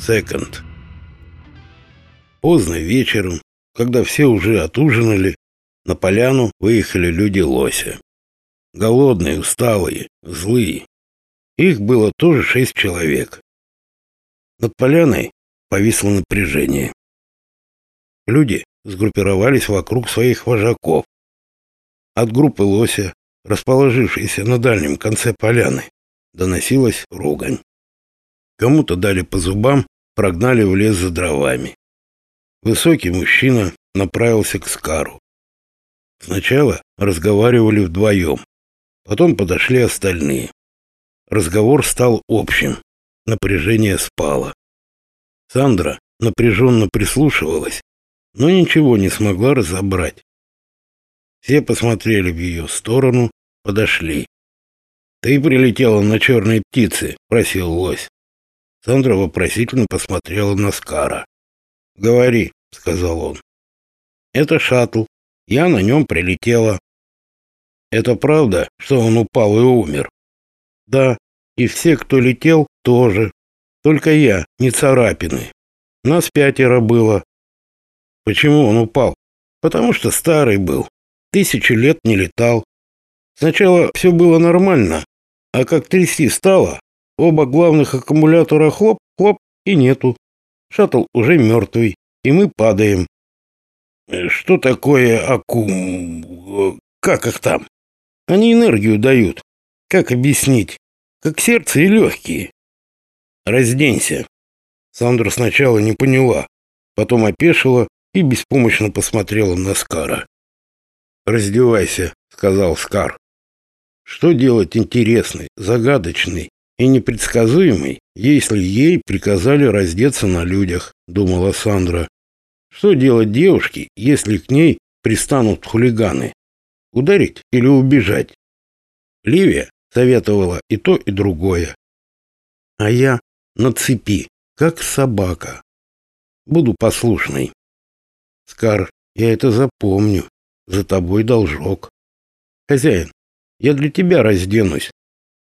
Секонд. Поздно вечером, когда все уже отужинали, на поляну выехали люди лося. Голодные, усталые, злые. Их было тоже шесть человек. Над поляной повисло напряжение. Люди сгруппировались вокруг своих вожаков. От группы лося, расположившейся на дальнем конце поляны, доносилась ругань. Кому-то дали по зубам, прогнали в лес за дровами. Высокий мужчина направился к Скару. Сначала разговаривали вдвоем, потом подошли остальные. Разговор стал общим, напряжение спало. Сандра напряженно прислушивалась, но ничего не смогла разобрать. Все посмотрели в ее сторону, подошли. «Ты прилетела на черной птице?» — просил лось. Сандра вопросительно посмотрела на Скара. «Говори», — сказал он. «Это шаттл. Я на нем прилетела». «Это правда, что он упал и умер?» «Да, и все, кто летел, тоже. Только я, не царапины. Нас пятеро было». «Почему он упал?» «Потому что старый был. Тысячу лет не летал. Сначала все было нормально, а как трясти стало, оба главных аккумулятора хлоп, хлоп и нету. Шаттл уже мертвый, и мы падаем. Что такое аккум... Как их там? Они энергию дают. Как объяснить? Как сердце и легкие. Разденься. Сандра сначала не поняла, потом опешила и беспомощно посмотрела на Скара. «Раздевайся», — сказал Скар. Что делать интересный, загадочный и непредсказуемый, если ей приказали раздеться на людях, думала Сандра. Что делать девушке, если к ней пристанут хулиганы? Ударить или убежать? Ливия советовала и то, и другое. А я на цепи, как собака. Буду послушной. Скар, я это запомню. За тобой должок. Хозяин, я для тебя разденусь.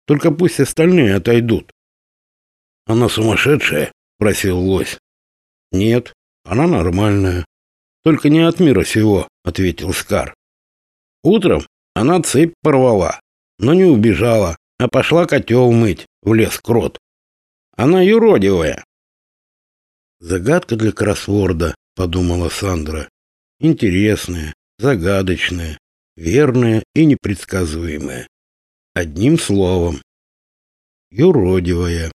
Только пусть остальные отойдут. Она сумасшедшая? Просил лось. Нет, она нормальная. Только не от мира сего, ответил Скар. Утром она цепь порвала, но не убежала, а пошла котел мыть в лес крот. Она юродивая. Загадка для кроссворда, подумала Сандра. Интересная, загадочная, верная и непредсказуемая. Одним словом, юродивая.